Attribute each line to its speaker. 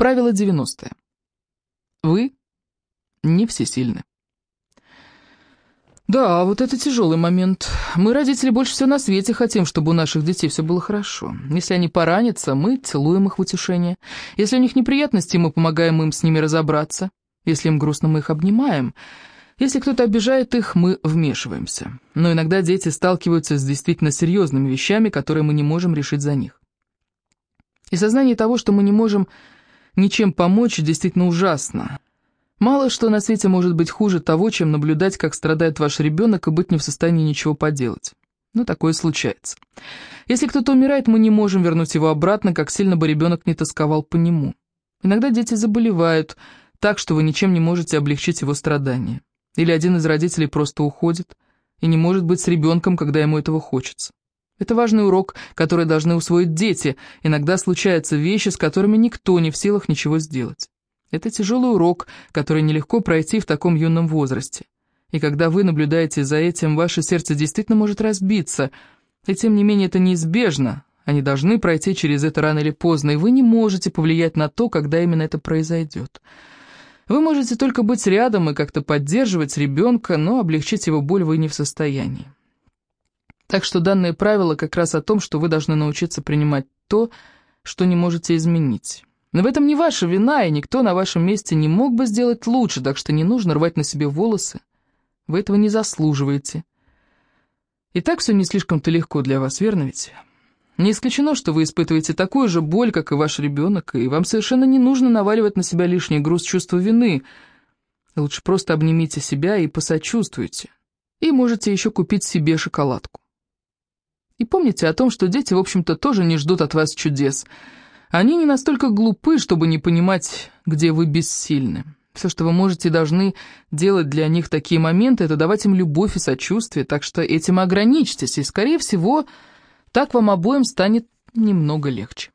Speaker 1: Правило 90. Вы не всесильны. Да, вот это тяжелый момент. Мы, родители, больше всего на свете хотим, чтобы у наших детей все было хорошо. Если они поранятся, мы целуем их в утешение. Если у них неприятности, мы помогаем им с ними разобраться. Если им грустно, мы их обнимаем. Если кто-то обижает их, мы вмешиваемся. Но иногда дети сталкиваются с действительно серьезными вещами, которые мы не можем решить за них. И сознание того, что мы не можем ничем помочь, действительно ужасно. Мало что на свете может быть хуже того, чем наблюдать, как страдает ваш ребенок, и быть не в состоянии ничего поделать. Но такое случается. Если кто-то умирает, мы не можем вернуть его обратно, как сильно бы ребенок не тосковал по нему. Иногда дети заболевают так, что вы ничем не можете облегчить его страдания. Или один из родителей просто уходит и не может быть с ребенком, когда ему этого хочется. Это важный урок, который должны усвоить дети. Иногда случаются вещи, с которыми никто не в силах ничего сделать. Это тяжелый урок, который нелегко пройти в таком юном возрасте. И когда вы наблюдаете за этим, ваше сердце действительно может разбиться. И тем не менее это неизбежно. Они должны пройти через это рано или поздно, и вы не можете повлиять на то, когда именно это произойдет. Вы можете только быть рядом и как-то поддерживать ребенка, но облегчить его боль вы не в состоянии. Так что данное правило как раз о том, что вы должны научиться принимать то, что не можете изменить. Но в этом не ваша вина, и никто на вашем месте не мог бы сделать лучше, так что не нужно рвать на себе волосы. Вы этого не заслуживаете. И так все не слишком-то легко для вас, верно ведь? Не исключено, что вы испытываете такую же боль, как и ваш ребенок, и вам совершенно не нужно наваливать на себя лишний груз чувства вины. Лучше просто обнимите себя и посочувствуйте. И можете еще купить себе шоколадку. И помните о том, что дети, в общем-то, тоже не ждут от вас чудес – они не настолько глупы, чтобы не понимать, где вы бессильны. Все, что вы можете и должны делать для них такие моменты, это давать им любовь и сочувствие, так что этим ограничьтесь, и, скорее всего, так вам обоим станет немного легче.